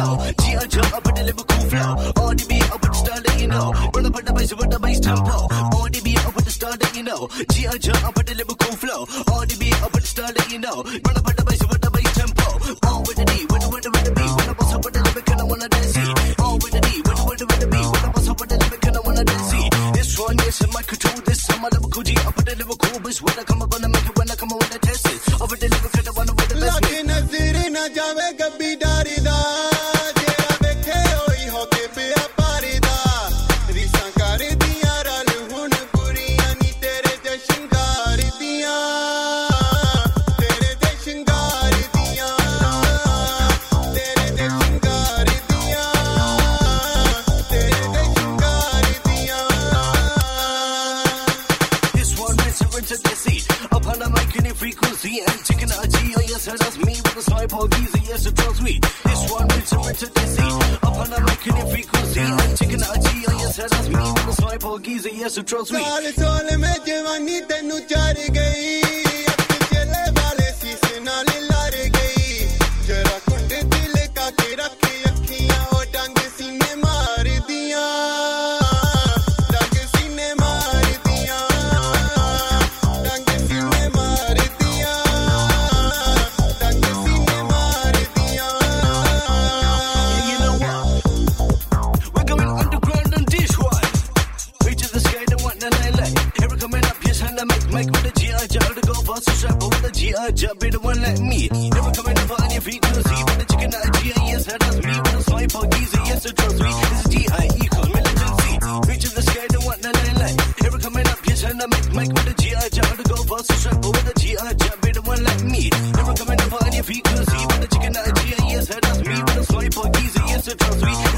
know. G.I. Joe, I put the Liverpool flow. ODB, I put the style that you know. Run up at the bass, with the bass tempo. ODB, I put the style that you know. G.I. Joe, I put the Liverpool flow. ODB, I put the style that you know. Run up at the bass, with the bass tempo. On with the D, with the, with the, with the B. When I bust up with the lyric and I wanna dance. On with the D, with the, with the, with the B. When I bust up with the lyric and I wanna dance. This one, yes, in my control. This I'm a lyrical G. I put the lyrical bitch. When I come, I'm me and chicken a G. Oh it does me with a snipe all easy. Yes, it tells me this one it's a rich disease. Up on a making frequency and chicken a G. Oh it does me with a snipe all easy. Yes, it tells me. साल साल में जवानी तेनू चार गई G.I. Joe, go gold boss, strap over the G.I. Joe, be the one like me. Never coming up on your feet, you'll see. When the chicken out of G.I. Yes, that does me. When I swipe on easy, yes, it trust me. This is G.I.E. cause militancy. Reach the sky, don't want none like light. Never coming up, yes, and I make Mike with the G.I. Joe, go gold boss, strap over the G.I. Joe, be the one like me. Never coming up on your feet, you'll see. When the chicken out of G.I. Yes, that does me. When I swipe on easy, yes, it trust me.